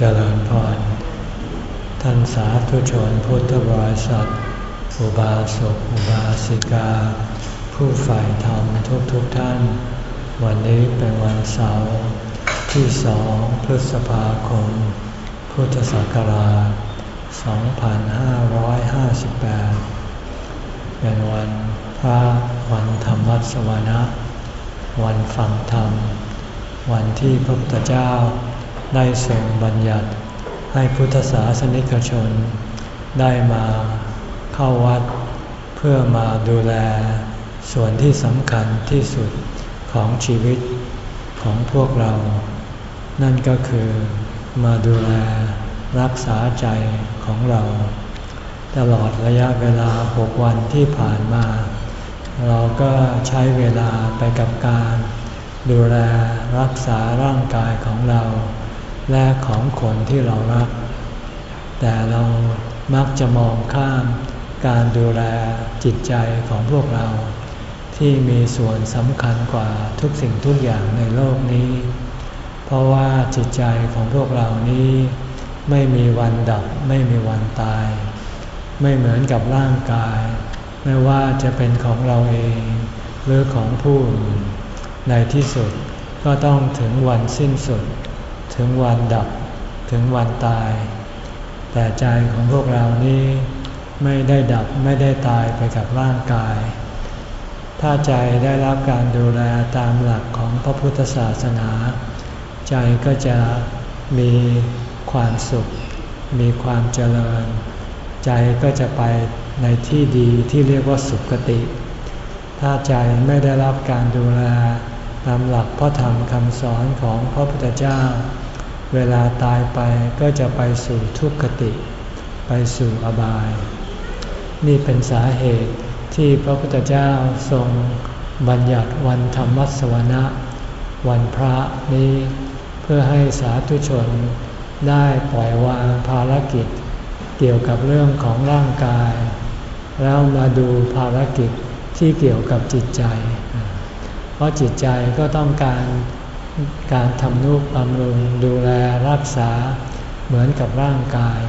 เจริญพร ท่านสาธุชนพุทธบริษัท อุบาสกอุบาสิกา ผู้ฝ่ายธรรมทุกทุกท่าน วันนี้เป็นวันเสาร์ที่สองพฤษภาคม พุทธศักราช 2558 เป็นวันพระวันธรรมวัสวนะ วันฟังธรรม วันที่พระพุทธเจ้า ได้ทรงบัญญัติให้พุทธศาสนิกชน ได้มาเข้าวัด เพื่อมาดูแลส่วนที่สำคัญที่สุดของชีวิตของพวกเรา นั่นก็คือมาดูแลรักษาใจของเรา ตลอดระยะเวลาหกวันที่ผ่านมา เราก็ใช้เวลาไปกับการ ดูแลรักษาร่างกายของเรา และของคนที่เรารัก แต่เรามักจะมองข้ามการดูแลจิตใจของพวกเรา ที่มีส่วนสำคัญกว่าทุกสิ่งทุกอย่างในโลกนี้ เพราะว่าจิตใจของพวกเรานี้ ไม่มีวันดับไม่มีวันตาย ไม่เหมือนกับร่างกาย ไม่ว่าจะเป็นของเราเอง หรือของผู้อื่นในที่สุดก็ต้องถึงวันสิ้นสุด ถึงวันดับถึงวันตาย แต่ใจของพวกเรานี้ไม่ได้ดับไม่ได้ตายไปกับร่างกาย ถ้าใจได้รับการดูแลตามหลักของพระพุทธศาสนา ใจก็จะมีความสุข มีความเจริญ ใจก็จะไปในที่ดีที่เรียกว่าสุขติ ถ้าใจไม่ได้รับการดูแลตามหลักพระธรรมคำสอนของพระพุทธเจ้า เวลาตายไปก็จะไปสู่ทุกขติ ไปสู่อบาย นี่เป็นสาเหตุที่พระพุทธเจ้าทรงบัญญัติวันธรรมสวนะ วันพระนี้เพื่อให้สาธุชนได้ปล่อยวางภารกิจ เกี่ยวกับเรื่องของร่างกาย แล้วมาดูภารกิจที่เกี่ยวกับจิตใจ เพราะจิตใจก็ต้องการ การทำนุบำรุงดูแลรักษาเหมือนกับร่างกาย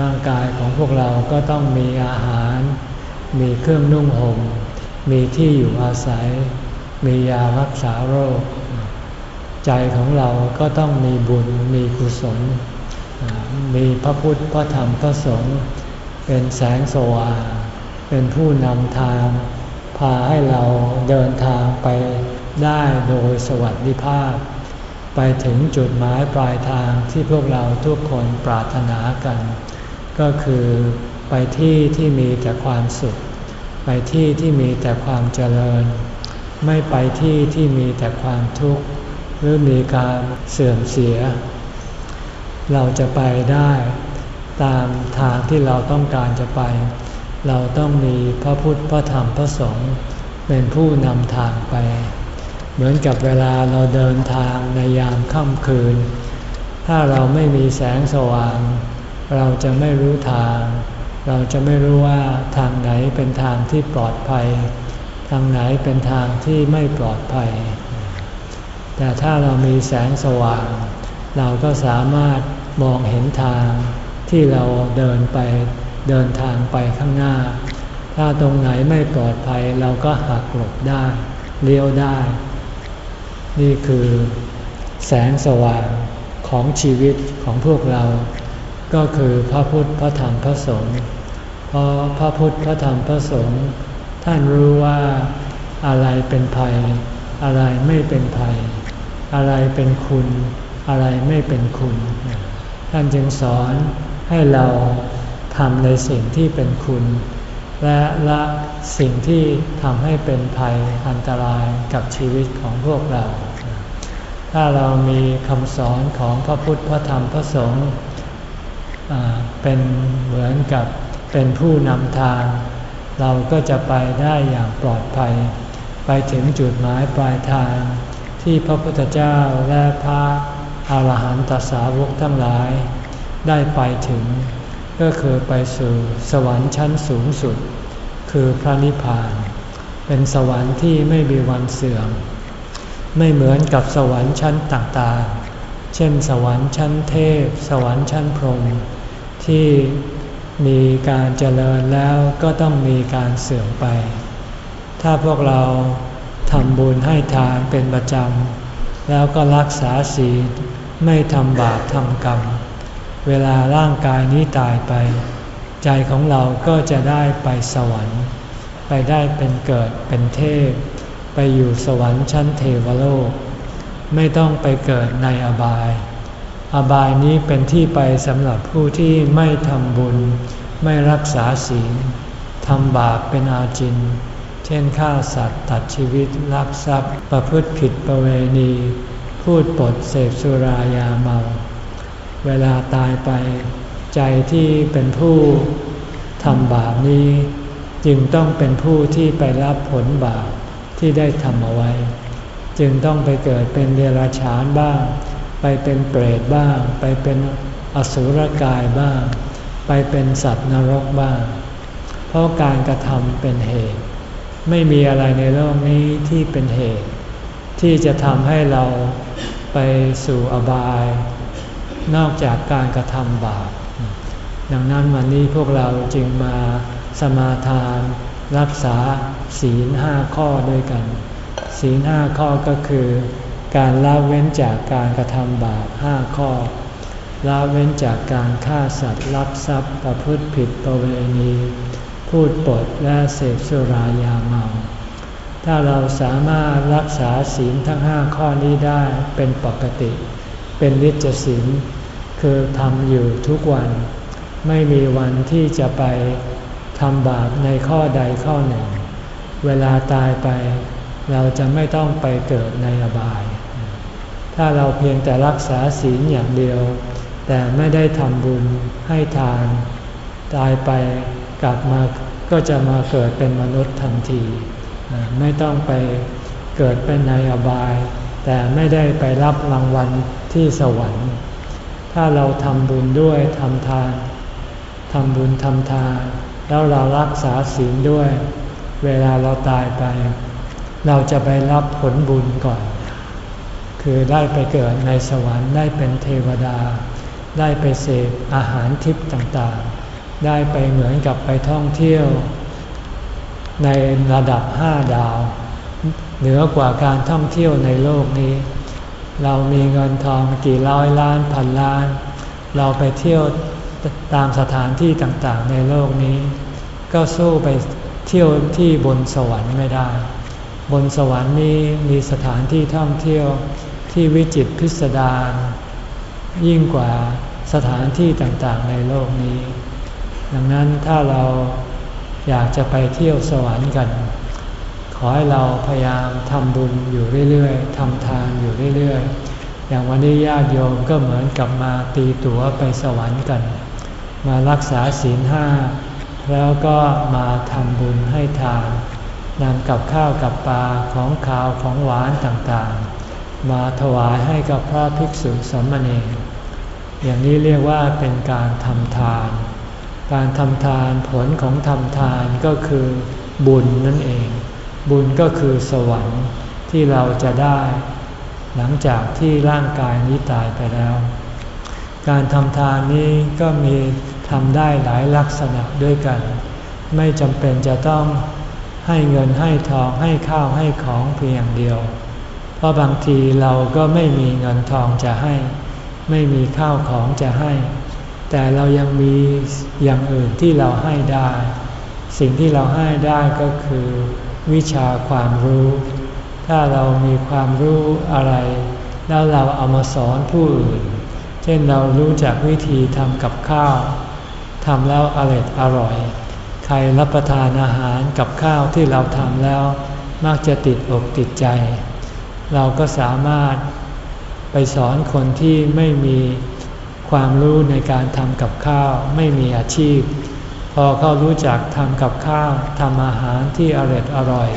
ร่างกายของพวกเราก็ต้องมีอาหาร มีเครื่องนุ่งหม่ม มีที่อยู่อาศัย มียารักษาโรค ใจของเราก็ต้องมีบุญ มีกุศล มีพระพุทธ พระธรรม พระสงฆ์ เป็นแสงสว่าง เป็นผู้นำทาง พาให้เราเดินทางไป ได้โดยสวัสดิภาพ ไปถึงจุดหมายปลายทางที่พวกเราทุกคนปรารถนากัน ก็คือไปที่ที่มีแต่ความสุข ไปที่ที่มีแต่ความเจริญ ไม่ไปที่ที่มีแต่ความทุกข์ หรือมีการเสื่อมเสีย เราจะไปได้ตามทางที่เราต้องการจะไป เราต้องมีพระพุทธพระธรรมพระสงฆ์เป็นผู้นำทางไป เหมือนกับเวลาเราเดินทางในยามค่ำคืน ถ้าเราไม่มีแสงสว่าง เราจะไม่รู้ทาง เราจะไม่รู้ว่าทางไหนเป็นทางที่ปลอดภัย ทางไหนเป็นทางที่ไม่ปลอดภัย แต่ถ้าเรามีแสงสว่าง เราก็สามารถมองเห็นทางที่เราเดินไปเดินทางไปข้างหน้า ถ้าตรงไหนไม่ปลอดภัยเราก็หักหลบได้ เลี้ยวได้ นี่คือแสงสว่างของชีวิตของพวกเรา ก็คือพระพุทธพระธรรมพระสงฆ์เพราะพระพุทธพระธรรมพระสงฆ์ท่านรู้ว่าอะไรเป็นภัย อะไรไม่เป็นภัย อะไรเป็นคุณ อะไรไม่เป็นคุณ ท่านจึงสอนให้เราทำในสิ่งที่เป็นคุณ และละสิ่งที่ทำให้เป็นภัยอันตรายกับชีวิตของพวกเรา ถ้าเรามีคำสอนของพระพุทธพระธรรมพระสงฆ์เป็นเหมือนกับเป็นผู้นำทาง เราก็จะไปได้อย่างปลอดภัย ไปถึงจุดหมายปลายทาง ที่พระพุทธเจ้าและพระอาหารหันตสาวกทั้งหลาย ได้ไปถึง ก็คือไปสู่สวรรค์ชั้นสูงสุด คือพระนิพพาน เป็นสวรรค์ที่ไม่มีวันเสื่อม ไม่เหมือนกับสวรรค์ชั้นต่างๆ เช่น สวรรค์ชั้นเทพ สวรรค์ชั้นพรหมที่มีการเจริญแล้วก็ต้องมีการเสื่อมไป ถ้าพวกเราทำบุญให้ทานเป็นประจำ แล้วก็รักษาศีลไม่ทำบาปทำกรรม เวลาร่างกายนี้ตายไป ใจของเราก็จะได้ไปสวรรค์ ไปได้เป็นเกิดเป็นเทพ ไปอยู่สวรรค์ชั้นเทวโลก ไม่ต้องไปเกิดในอบาย อบายนี้เป็นที่ไปสำหรับผู้ที่ไม่ทำบุญ ไม่รักษาศีลทำบาปเป็นอาจิน เช่นฆ่าสัตว์ตัดชีวิตลักทรัพย์ ประพฤติผิดประเวณี พูดปดเสพสุรายาเมา เวลาตายไป ใจที่เป็นผู้ทำบาปนี้ จึงต้องเป็นผู้ที่ไปรับผลบาปที่ได้ทำเอาไว้ จึงต้องไปเกิดเป็นเดรัจฉานบ้าง ไปเป็นเปรตบ้าง ไปเป็นอสุรกายบ้าง ไปเป็นสัตว์นรกบ้าง เพราะการกระทำเป็นเหตุ ไม่มีอะไรในโลกนี้ที่เป็นเหตุ ที่จะทำให้เราไปสู่อบาย นอกจากการกระทำบาป ดังนั้นวันนี้พวกเราจึงมาสมาทาน รักษาศีลห้าข้อด้วยกัน ศีลห้าข้อก็คือ การละเว้นจากการกระทำบาปห้าข้อละเว้นจากการฆ่าสัตว์ลักทรัพย์ประพฤติผิดประเวณี พูดปดและเสพสุรายาเมา ถ้าเราสามารถรักษาศีลทั้งห้าข้อนี้ได้เป็นปกติ เป็นนิจศีลคือทำอยู่ทุกวัน ไม่มีวันที่จะไปทำบาปในข้อใดข้อหนึ่ง เวลาตายไป เราจะไม่ต้องไปเกิดในอบาย ถ้าเราเพียงแต่รักษาศีลอย่างเดียว แต่ไม่ได้ทำบุญให้ทาน ตายไปกลับมาก็จะมาเกิดเป็นมนุษย์ทันที ไม่ต้องไปเกิดเป็นในอบาย แต่ไม่ได้ไปรับรางวัลที่สวรรค์ ถ้าเราทำบุญด้วยทำทานทำบุญทำทาน แล้วเรารักษาศีลด้วย เวลาเราตายไป เราจะไปรับผลบุญก่อน คือได้ไปเกิดในสวรรค์ได้เป็นเทวดา ได้ไปเสพอาหารทิพย์ต่างๆ ได้ไปเหมือนกับไปท่องเที่ยว ในระดับห้าดาว เหนือกว่าการท่องเที่ยวในโลกนี้ เรามีเงินทองกี่ร้อยล้านพันล้าน เราไปเที่ยวตามสถานที่ต่างๆ ในโลกนี้ ก็สู้ไปเที่ยวที่บนสวรรค์ไม่ได้ บนสวรรค์นี้มีสถานที่ท่องเที่ยวที่วิจิตรพิสดารยิ่งกว่าสถานที่ต่างๆ ในโลกนี้ ดังนั้นถ้าเราอยากจะไปเที่ยวสวรรค์กัน อให้เราพยายามทำบุญอยู่เรื่อยๆทำทานอยู่เรื่อยๆ อย่างวันนี้ญาติโยมก็เหมือนกับมาตีตั๋วไปสวรรค์กัน มารักษาศีลห้าแล้วก็มาทำบุญให้ทานนำกับข้าวกับปลาของขาวของหวานต่างๆ มาถวายให้กับพระภิกษุสมณีอย่างนี้เรียกว่าเป็นการทำทาน การทำทานผลของทำทานก็คือบุญนั่นเอง บุญก็คือสวรรค์ที่เราจะได้ หลังจากที่ร่างกายนี้ตายไปแล้ว การทำทานนี้ก็มีทำได้หลายลักษณะด้วยกัน ไม่จำเป็นจะต้องให้เงินให้ทองให้ข้าวให้ของเพียงเดียว เพราะบางทีเราก็ไม่มีเงินทองจะให้ ไม่มีข้าวของจะให้ แต่เรายังมีอย่างอื่นที่เราให้ได้ สิ่งที่เราให้ได้ก็คือ วิชาความรู้ ถ้าเรามีความรู้อะไร แล้วเราเอามาสอนผู้อื่น เช่นเรารู้จักวิธีทำกับข้าวทำแล้วอร่อยอร่อย ใครรับประทานอาหารกับข้าวที่เราทำแล้ว มักจะติดอกติดใจ เราก็สามารถไปสอนคนที่ไม่มีความรู้ในการทำกับข้าว ไม่มีอาชีพ พอเขารู้จักทำกับข้าวทำอาหารที่อร่อยอร่อย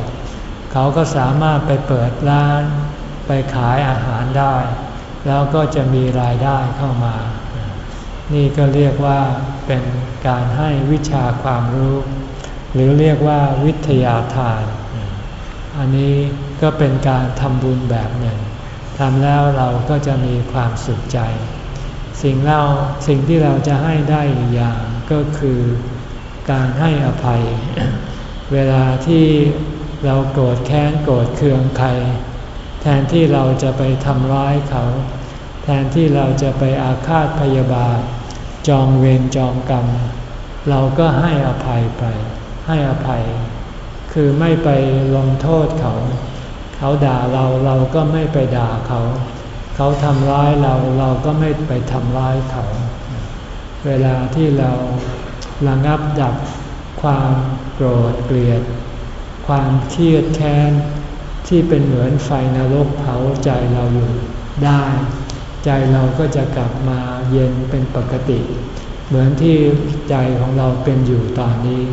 เขาก็สามารถไปเปิดร้าน ไปขายอาหารได้ แล้วก็จะมีรายได้เข้ามา นี่ก็เรียกว่าเป็นการให้วิชาความรู้ หรือเรียกว่าวิทยาทาน อันนี้ก็เป็นการทำบุญแบบหนึ่งทำแล้วเราก็จะมีความสุขใจ สิ่งเราสิ่งที่เราจะให้ได้อีกอย่างก็คือ การให้อภัย เวลาที่เราโกรธแค้นโกรธเคืองใคร แทนที่เราจะไปทำร้ายเขา แทนที่เราจะไปอาฆาตพยาบาท จองเวรจองกรรม เราก็ให้อภัยไป ให้อภัย คือไม่ไปลงโทษเขา เขาด่าเราเราก็ไม่ไปด่าเขา เขาทำร้ายเราเราก็ไม่ไปทำร้ายเขา เวลาที่เรา ระงับดับความโกรธเกลียด ความเครียดแค้นที่เป็นเหมือนไฟนรกเผาใจเราอยู่ได้ ใจเราก็จะกลับมาเย็นเป็นปกติ เหมือนที่ใจของเราเป็นอยู่ตอนนี้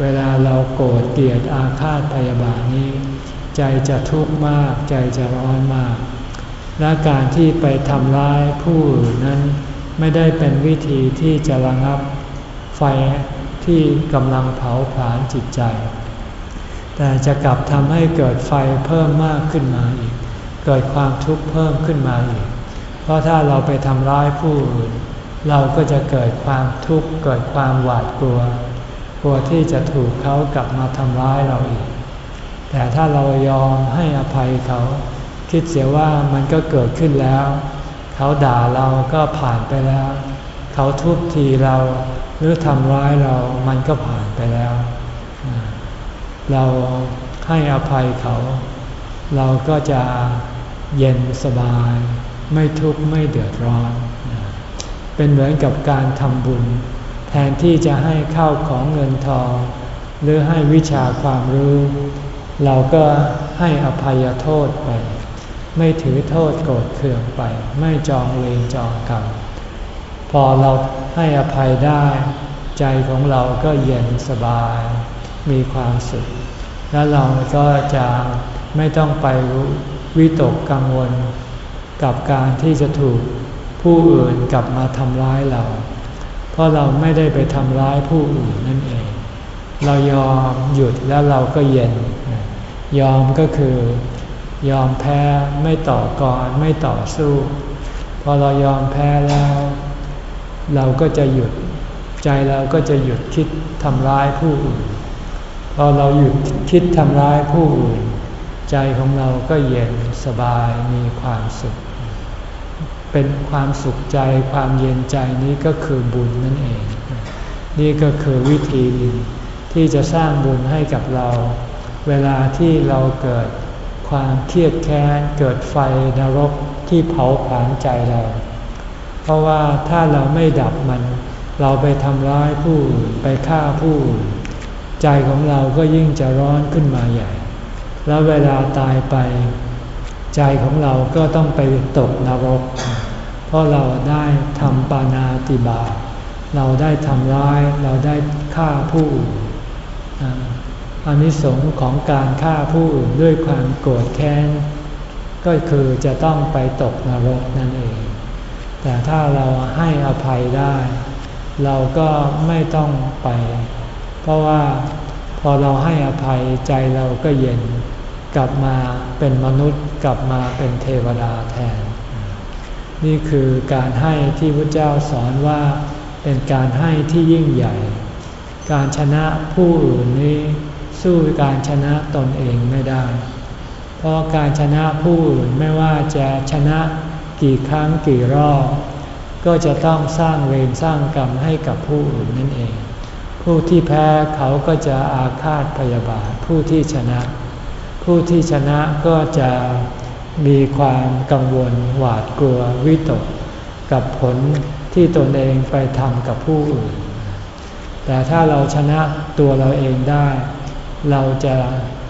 เวลาเราโกรธเกลียดอาฆาตพยาบาทนี้ ใจจะทุกข์มากใจจะร้อนมาก และการที่ไปทำร้ายผู้อื่นนั้นไม่ได้เป็นวิธีที่จะระงับ ไฟที่กำลังเผาผลาญจิตใจ แต่จะกลับทำให้เกิดไฟเพิ่มมากขึ้นมาอีก เกิดความทุกข์เพิ่มขึ้นมาอีก เพราะถ้าเราไปทำร้ายผู้อื่น เราก็จะเกิดความทุกข์เกิดความหวาดกลัว กลัวที่จะถูกเขากลับมาทำร้ายเราอีก แต่ถ้าเรายอมให้อภัยเขา คิดเสียว่ามันก็เกิดขึ้นแล้ว เขาด่าเราก็ผ่านไปแล้ว เขาทุบทีเรา หรือทำร้ายเรามันก็ผ่านไปแล้ว เราให้อภัยเขา เราก็จะเย็นสบาย ไม่ทุกข์ไม่เดือดร้อน เป็นเหมือนกับการทำบุญ แทนที่จะให้ข้าวของเงินทอง หรือให้วิชาความรู้ เราก็ให้อภัยโทษไป ไม่ถือโทษโกรธเคืองไป ไม่จองเวรจองกรรม พอเราให้อภัยได้ ใจของเราก็เย็นสบาย มีความสุข และเราก็จะไม่ต้องไปวิตกกังวล กับการที่จะถูกผู้อื่นกลับมาทำร้ายเรา เพราะเราไม่ได้ไปทำร้ายผู้อื่นนั่นเอง เรายอมหยุดแล้วเราก็เย็น ยอมก็คือยอมแพ้ไม่ต่อกรไม่ต่อสู้ พอเรายอมแพ้แล้ว เราก็จะหยุดใจเราก็จะหยุดคิดทำร้ายผู้อื่น พอเราหยุดคิดทำร้ายผู้อื่น ใจของเราก็เย็นสบายมีความสุข เป็นความสุขใจความเย็นใจนี้ก็คือบุญนั่นเอง นี่ก็คือวิธีที่จะสร้างบุญให้กับเรา เวลาที่เราเกิดความเครียดแค้นเกิดไฟนรกที่เผาผลาญใจเรา ราะว่าถ้าเราไม่ดับมัน เราไปทำร้ายผู้อื่นไปฆ่าผู้อื่นใจของเราก็ยิ่งจะร้อนขึ้นมาใหญ่ แล้วเวลาตายไป ใจของเราก็ต้องไปตกนรก เพราะเราได้ทำปานาติบาเราได้ทำร้ายเราได้ฆ่าผู้อื่นอันนี้สงของการฆ่าผู้อื่นด้วยความโกรธแค้น ก็คือจะต้องไปตกนรกนั่นเอง แต่ถ้าเราให้อภัยได้ เราก็ไม่ต้องไป เพราะว่าพอเราให้อภัยใจเราก็เย็น กลับมาเป็นมนุษย์กลับมาเป็นเทวดาแทน นี่คือการให้ที่พระเจ้าสอนว่าเป็นการให้ที่ยิ่งใหญ่ การชนะผู้อื่นนี้สู้การชนะตนเองไม่ได้ เพราะการชนะผู้อื่นไม่ว่าจะชนะ กี่ครั้งกี่รอบ ก็จะต้องสร้างเวรสร้างกรรมให้กับผู้อื่นนั่นเอง ผู้ที่แพ้เขาก็จะอาฆาตพยาบาทผู้ที่ชนะ ผู้ที่ชนะก็จะมีความกังวลหวาดกลัววิตก กับผลที่ตนเองไปทำกับผู้อื่น แต่ถ้าเราชนะตัวเราเองได้ เราจะ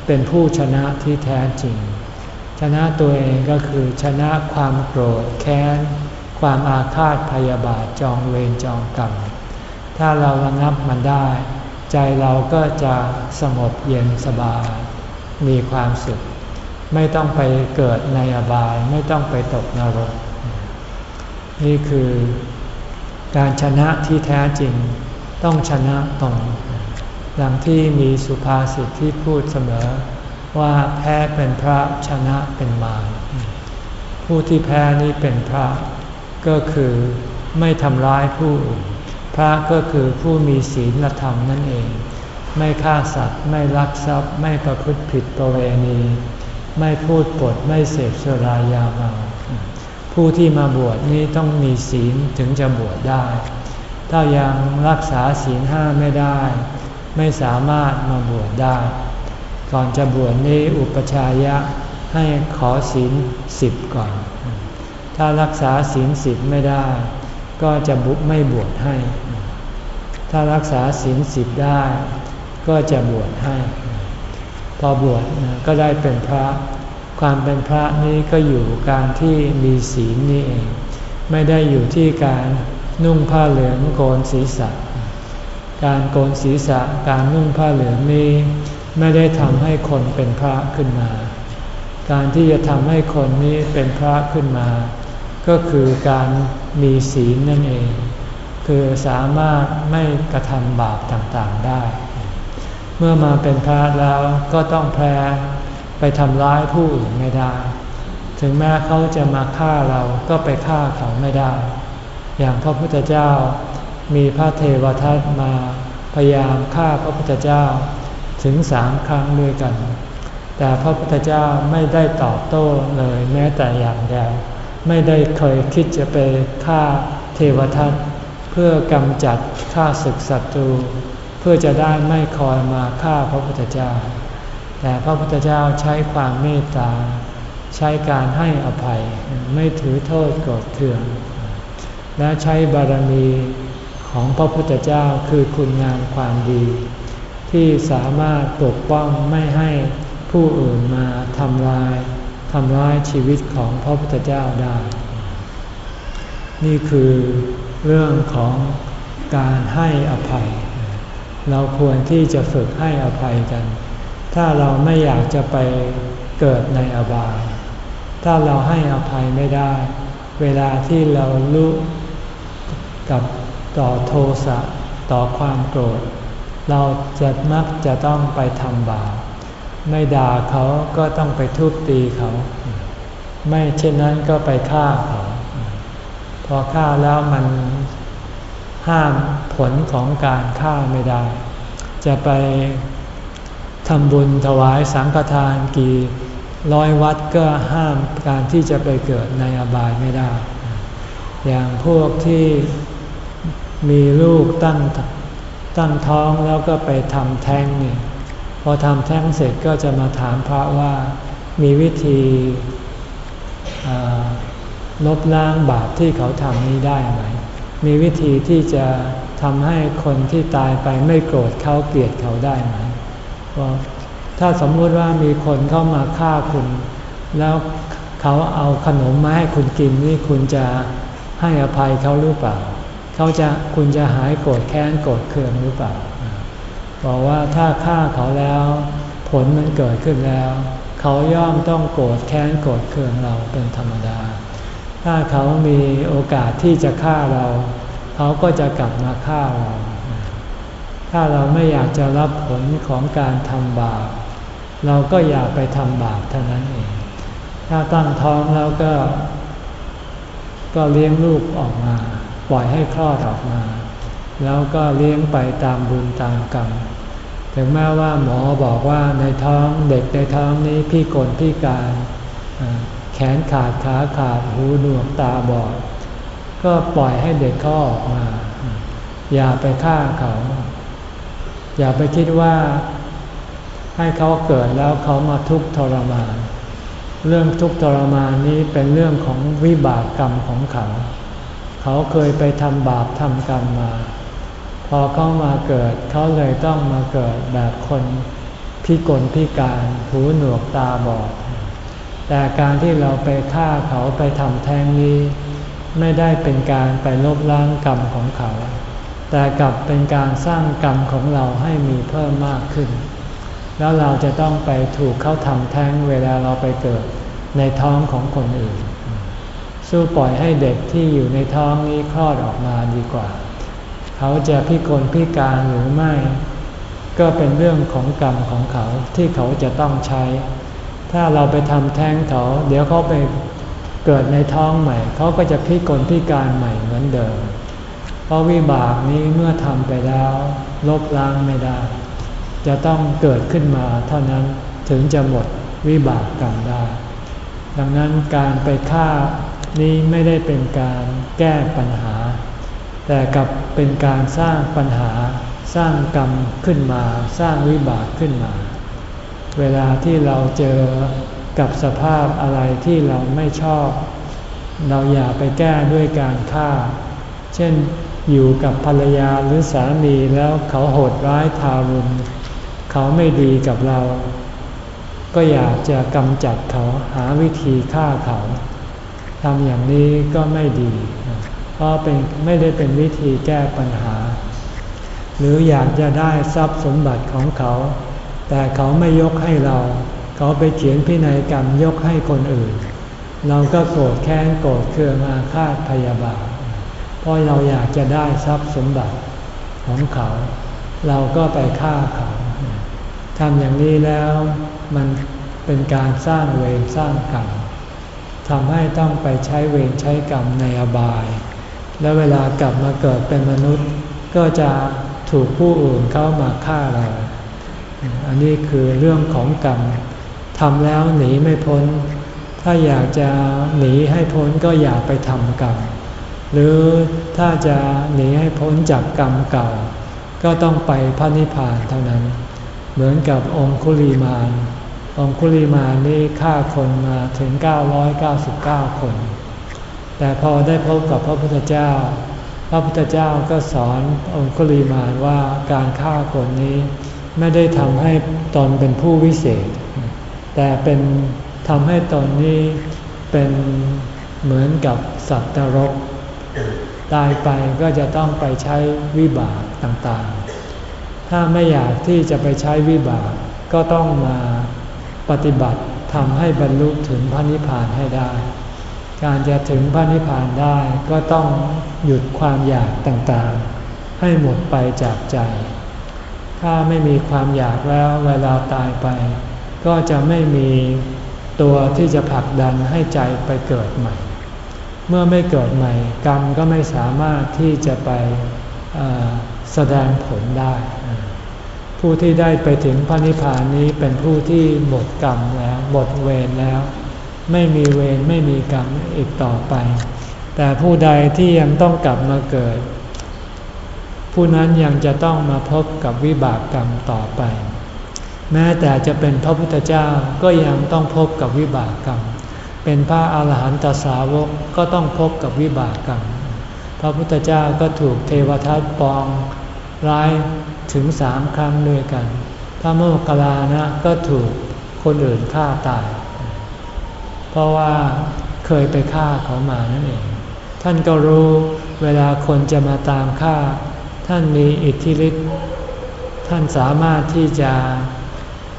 เป็นผู้ชนะที่แท้จริง ชนะตัวเองก็คือชนะความโกรธแค้น ความอาฆาตพยาบาทจองเวรจองกรรม ถ้าเราระงับมันได้ ใจเราก็จะสงบเย็นสบาย มีความสุข ไม่ต้องไปเกิดในอบายไม่ต้องไปตกนรก นี่คือการชนะที่แท้จริงต้องชนะตนดังที่มีสุภาษิตที่พูดเสมอ ว่าแพ้เป็นพระชนะเป็นมารผู้ที่แพ้นี้เป็นพระ ก็คือไม่ทำร้ายผู้อื่นพระก็คือผู้มีศีลธรรมนั่นเอง ไม่ฆ่าสัตว์ไม่ลักทรัพย์ ไม่ประพฤติผิดประเวณี ไม่พูดปดไม่เสพสุรายาเมาผู้ที่มาบวชนี้ต้องมีศีลถึงจะบวชได้ ถ้ายังรักษาศีลห้าไม่ได้ ไม่สามารถมาบวชได้ ก่อนจะบวชนี้อุปชายะให้ขอศีลสิบก่อน ถ้ารักษาศีลสิบไม่ได้ ก็จะบุไม่บวชให้ ถ้ารักษาศีลสิบได้ ก็จะบวชให้ พอบวชก็ได้เป็นพระ ความเป็นพระนี้ก็อยู่การที่มีศีลนี่เอง ไม่ได้อยู่ที่การนุ่งผ้าเหลืองโกนศีรษะ การโกนศีรษะการนุ่งผ้าเหลืองนี้ ไม่ได้ทำให้คนเป็นพระขึ้นมา การที่จะทำให้คนนี้เป็นพระขึ้นมา ก็คือการมีศีลนั่นเอง คือสามารถไม่กระทำบาปต่างๆได้ เมื่อมาเป็นพระแล้วก็ต้องแพ้ไปทำร้ายผู้อื่นไม่ได้ ถึงแม้เขาจะมาฆ่าเราก็ไปฆ่าเขาไม่ได้ อย่างพระพุทธเจ้ามีพระเทวทัตมาพยายามฆ่าพระพุทธเจ้า ถึงสามครั้งด้วยกัน แต่พระพุทธเจ้าไม่ได้ตอบโต้เลยแม้แต่อย่างเดียวไม่ได้เคยคิดจะไปฆ่าเทวทัตเพื่อกำจัดฆ่าศึกศัตรู เพื่อจะได้ไม่คอยมาฆ่าพระพุทธเจ้า แต่พระพุทธเจ้าใช้ความเมตตา ใช้การให้อภัยไม่ถือโทษโกรธเคือง และใช้บารมีของพระพุทธเจ้าคือคุณงามความดี ที่สามารถปกป้องไม่ให้ผู้อื่นมาทำลายทำร้ายชีวิตของพระพุทธเจ้าได้ นี่คือเรื่องของการให้อภัย เราควรที่จะฝึกให้อภัยกัน ถ้าเราไม่อยากจะไปเกิดในอบาย ถ้าเราให้อภัยไม่ได้ เวลาที่เรารู้กับต่อโทสะต่อความโกรธ เราจะมักจะต้องไปทำบาปไม่ด่าเขาก็ต้องไปทุบตีเขา ไม่เช่นนั้นก็ไปฆ่าเขา พอฆ่าแล้วมันห้ามผลของการฆ่าไม่ได้ จะไปทำบุญถวายสังฆทานกี่ร้อยวัดก็ห้ามการที่จะไปเกิดในอบายไม่ได้ อย่างพวกที่มีลูกตั้ง ตั้งท้องแล้วก็ไปทำแท้งเนี่ยพอทำแท้งเสร็จก็จะมาถามพระว่ามีวิธีลบล้างบาปที่เขาทำนี้ได้ไหม มีวิธีที่จะทำให้คนที่ตายไปไม่โกรธเขาเกลียดเขาได้ไหมว่าถ้าสมมติว่ามีคนเข้ามาฆ่าคุณ แล้วเขาเอาขนมมาให้คุณกินนี่คุณจะให้อภัยเขาหรือเปล่า เขาจะคุณจะหายโกรธแค้นโกรธเคืองหรือเปล่าบอกว่าถ้าฆ่าเขาแล้ว ผลมันเกิดขึ้นแล้ว เขาย่อมต้องโกรธแค้นโกรธเคืองเราเป็นธรรมดา ถ้าเขามีโอกาสที่จะฆ่าเรา เขาก็จะกลับมาฆ่าเรา ถ้าเราไม่อยากจะรับผลของการทำบาปเราก็อย่าไปทำบาปเท่านั้นเอง ถ้าตั้งท้องแล้วก็ ก็เลี้ยงลูกออกมา ปล่อยให้คลอดออกมา แล้วก็เลี้ยงไปตามบุญตามกรรม ถึงแม้ว่าหมอบอกว่าในท้องเด็กในท้องนี้พี่กลพี่การ แขนขาดขาขาดหูหนวกตาบอด ก็ปล่อยให้เด็กเขาออกมา อย่าไปฆ่าเขา อย่าไปคิดว่าให้เขาเกิดแล้วเขามาทุกข์ทรมาน เรื่องทุกข์ทรมานนี้เป็นเรื่องของวิบากกรรมของเขา เขาเคยไปทำบาปทำกรรมมา พอเขามาเกิดเขาเลยต้องมาเกิดแบบคนพิกลพิการหูหนวกตาบอด แต่การที่เราไปฆ่าเขาไปทำแท้งนี้ ไม่ได้เป็นการไปลบล้างกรรมของเขา แต่กลับเป็นการสร้างกรรมของเราให้มีเพิ่มมากขึ้น แล้วเราจะต้องไปถูกเขาทำแท้งเวลาเราไปเกิดในท้องของคนอื่น สู้ปล่อยให้เด็กที่อยู่ในท้องนี้คลอดออกมาดีกว่า เขาจะพิกลพิการหรือไม่ ก็เป็นเรื่องของกรรมของเขาที่เขาจะต้องใช้ ถ้าเราไปทำแท้งเขา เดี๋ยวเขาไปไปเกิดในท้องใหม่ เขาก็จะพิกลพิการใหม่เหมือนเดิม เพราะวิบากนี้เมื่อทำไปแล้ว ลบล้างไม่ได้ จะต้องเกิดขึ้นมาเท่านั้นถึงจะหมดวิบากกรรมได้ ดังนั้นการไปฆ่า นี้ไม่ได้เป็นการแก้ปัญหา แต่กลับเป็นการสร้างปัญหา สร้างกรรมขึ้นมา สร้างวิบากขึ้นมา เวลาที่เราเจอกับสภาพอะไรที่เราไม่ชอบ เราอย่าไปแก้ด้วยการฆ่า เช่นอยู่กับภรรยาหรือสามีแล้วเขาโหดร้ายทารุณเขาไม่ดีกับเรา ก็อยากจะกำจัดเขาหาวิธีฆ่าเขา ทำอย่างนี้ก็ไม่ดี เพราะเป็นไม่ได้เป็นวิธีแก้ปัญหา หรืออยากจะได้ทรัพย์สมบัติของเขา แต่เขาไม่ยกให้เรา เขาไปเขียนพินัยกรรมยกให้คนอื่น เราก็โกรธแค้นโกรธเคืองอาฆาตพยาบาทเพราะเราอยากจะได้ทรัพย์สมบัติของเขา เราก็ไปฆ่าเขาทำอย่างนี้แล้วมันเป็นการสร้างเวรสร้างกรรม ทำให้ต้องไปใช้เวรใช้กรรมในอบาย และเวลากลับมาเกิดเป็นมนุษย์ ก็จะถูกผู้อื่นเข้ามาฆ่าเรา อันนี้คือเรื่องของกรรมทำแล้วหนีไม่พ้น ถ้าอยากจะหนีให้พ้นก็อย่าไปทำกรรม หรือถ้าจะหนีให้พ้นจากกรรมเก่า ก็ต้องไปพระนิพพานเท่านั้น เหมือนกับองคุลีมาน องคุลีมานี่ฆ่าคนมาถึง 999 คน แต่พอได้พบกับพระพุทธเจ้า พระพุทธเจ้าก็สอนองคุลีมานว่าการฆ่าคนนี้ไม่ได้ทำให้ตนเป็นผู้วิเศษ แต่เป็นทำให้ตนนี้เป็นเหมือนกับสัตว์นรก ตายไปก็จะต้องไปใช้วิบากต่างๆ ถ้าไม่อยากที่จะไปใช้วิบากก็ต้องมา ปฏิบัติทำให้บรรลุถึงพระนิพพานให้ได้ การจะถึงพระนิพพานได้ก็ต้องหยุดความอยากต่างๆ ให้หมดไปจากใจ ถ้าไม่มีความอยากแล้วเวลาตายไป ก็จะไม่มีตัวที่จะผลักดันให้ใจไปเกิดใหม่ เมื่อไม่เกิดใหม่ กรรมก็ไม่สามารถที่จะไปแสดงผลได้ ผู้ที่ได้ไปถึงพระนิพพานนี้เป็นผู้ที่หมดกรรมแล้วหมดเวรแล้ว ไม่มีเวรไม่มีกรรมอีกต่อไป แต่ผู้ใดที่ยังต้องกลับมาเกิด ผู้นั้นยังจะต้องมาพบกับวิบากกรรมต่อไป แม้แต่จะเป็นพระพุทธเจ้าก็ยังต้องพบกับวิบากกรรม เป็นพระอาหารหันตสาวกก็ต้องพบกับวิบากกรรม พระพุทธเจ้าก็ถูกเทวทัตปองร้าย ถึงสามครั้งด้วยกัน พระโมคคัลลานะก็ถูกคนอื่นฆ่าตาย เพราะว่าเคยไปฆ่าเขามานั่นเอง ท่านก็รู้เวลาคนจะมาตามฆ่า ท่านมีอิทธิฤทธิ์ ท่านสามารถที่จะ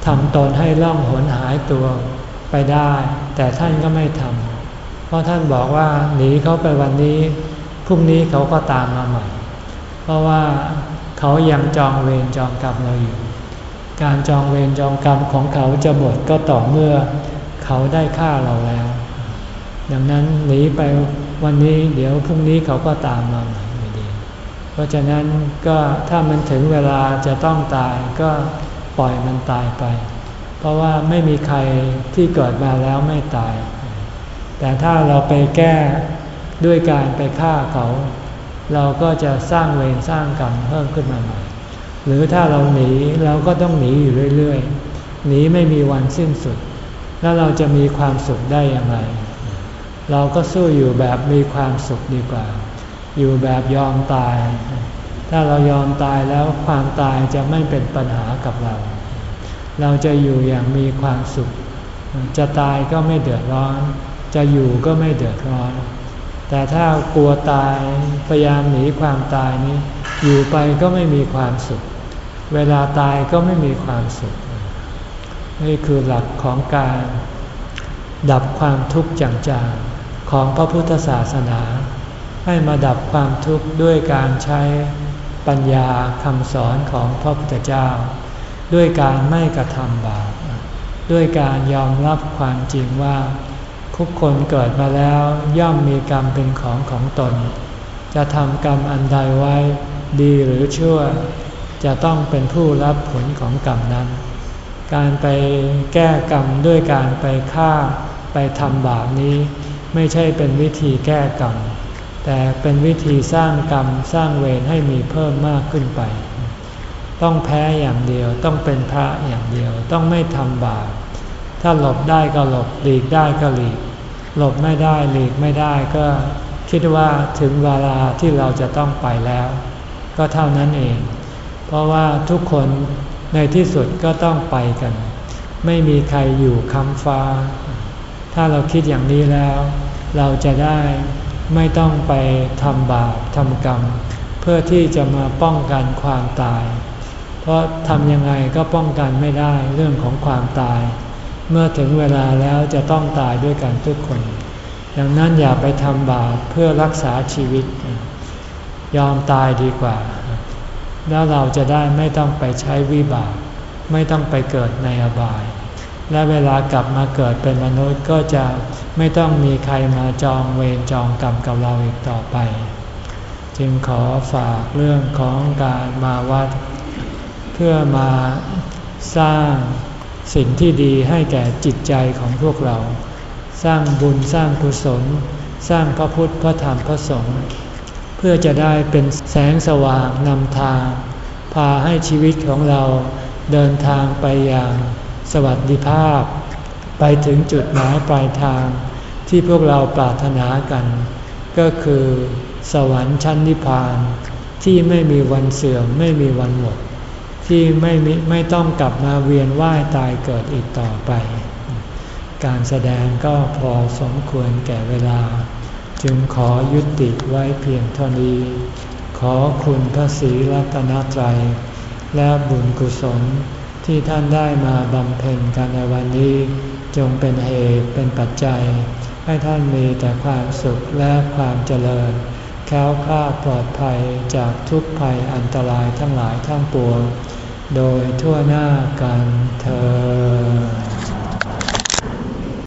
ทำตนให้ล่องหนหายตัวไปได้ แต่ท่านก็ไม่ทำ เพราะท่านบอกว่าหนีเขาไปวันนี้ พรุ่งนี้เขาก็ตามมาใหม่ เพราะว่า เขายังจองเวรจองกรรมเราอยู่ การจองเวรจองกรรมของเขาจะหมดก็ต่อเมื่อเขาได้ฆ่าเราแล้ว ดังนั้นหนีไปวันนี้เดี๋ยวพรุ่งนี้เขาก็ตามมาใหม่ไม่ดี เพราะฉะนั้นก็ถ้ามันถึงเวลาจะต้องตายก็ปล่อยมันตายไป เพราะว่าไม่มีใครที่เกิดมาแล้วไม่ตาย แต่ถ้าเราไปแก้ด้วยการไปฆ่าเขา เราก็จะสร้างเวรสร้างกรรมเพิ่มขึ้นมาใหม่หรือถ้าเราหนีเราก็ต้องหนีอยู่เรื่อยๆ หนีไม่มีวันสิ้นสุด แล้วเราจะมีความสุขได้อย่างไร เราก็สู้อยู่แบบมีความสุขดีกว่า อยู่แบบยอมตาย ถ้าเรายอมตายแล้วความตายจะไม่เป็นปัญหากับเรา เราจะอยู่อย่างมีความสุข จะตายก็ไม่เดือดร้อน จะอยู่ก็ไม่เดือดร้อน แต่ถ้ากลัวตายพยายามหนีความตายนี้ อยู่ไปก็ไม่มีความสุข เวลาตายก็ไม่มีความสุข นี่คือหลักของการ ดับความทุกข์จางๆของพระพุทธศาสนา ให้มาดับความทุกข์ด้วยการใช้ปัญญาคำสอนของพระพุทธเจ้า ด้วยการไม่กระทำบาปด้วยการยอมรับความจริงว่า ทุกคนเกิดมาแล้วย่อมมีกรรมเป็นของของตน จะทำกรรมอันใดไว้ดีหรือชั่ว จะต้องเป็นผู้รับผลของกรรมนั้น การไปแก้กรรมด้วยการไปฆ่าไปทำบาปนี้ ไม่ใช่เป็นวิธีแก้กรรม แต่เป็นวิธีสร้างกรรมสร้างเวรให้มีเพิ่มมากขึ้นไป ต้องแพ้อย่างเดียวต้องเป็นพระอย่างเดียวต้องไม่ทำบาปถ้าหลบได้ก็หลบหลีกได้ก็หลีก หลบไม่ได้หลีกไม่ได้ก็คิดว่าถึงเวลาที่เราจะต้องไปแล้ว ก็เท่านั้นเอง เพราะว่าทุกคนในที่สุดก็ต้องไปกัน ไม่มีใครอยู่คำฟ้า ถ้าเราคิดอย่างนี้แล้ว เราจะได้ไม่ต้องไปทำบาปทำกรรม เพื่อที่จะมาป้องกันความตาย เพราะทำยังไงก็ป้องกันไม่ได้เรื่องของความตาย เมื่อถึงเวลาแล้วจะต้องตายด้วยกันทุกคน ดังนั้นอย่าไปทำบาปเพื่อรักษาชีวิต ยอมตายดีกว่า แล้วเราจะได้ไม่ต้องไปใช้วิบาก ไม่ต้องไปเกิดในอบาย และเวลากลับมาเกิดเป็นมนุษย์ก็จะไม่ต้องมีใครมาจองเวรจองกรรมกับเราอีกต่อไป จึงขอฝากเรื่องของการมาวัด เพื่อมาสร้าง สิ่งที่ดีให้แก่จิตใจของพวกเรา สร้างบุญสร้างกุศล สร้างพระพุทธพระธรรมพระสงฆ์เพื่อจะได้เป็นแสงสว่างนำทาง พาให้ชีวิตของเราเดินทางไปอย่างสวัสดิภาพ ไปถึงจุดหมายปลายทางที่พวกเราปรารถนากัน ก็คือสวรรค์ชั้นนิพพานที่ไม่มีวันเสื่อมไม่มีวันหมด ที่ไม่ไม่ต้องกลับมาเวียนว่ายตายเกิดอีกต่อไป การแสดงก็พอสมควรแก่เวลา จึงขอยุติไว้เพียงเท่านี้ ขอคุณพระศรีรัตนตรัย และบุญกุศลที่ท่านได้มาบำเพ็ญกันในวันนี้ จงเป็นเหตุเป็นปัจจัย ให้ท่านมีแต่ความสุขและความเจริญแค้วคลาดปลอดภัยจากทุกภัยอันตรายทั้งหลายทั้งปวง โดยทั่วหน้ากันเธอ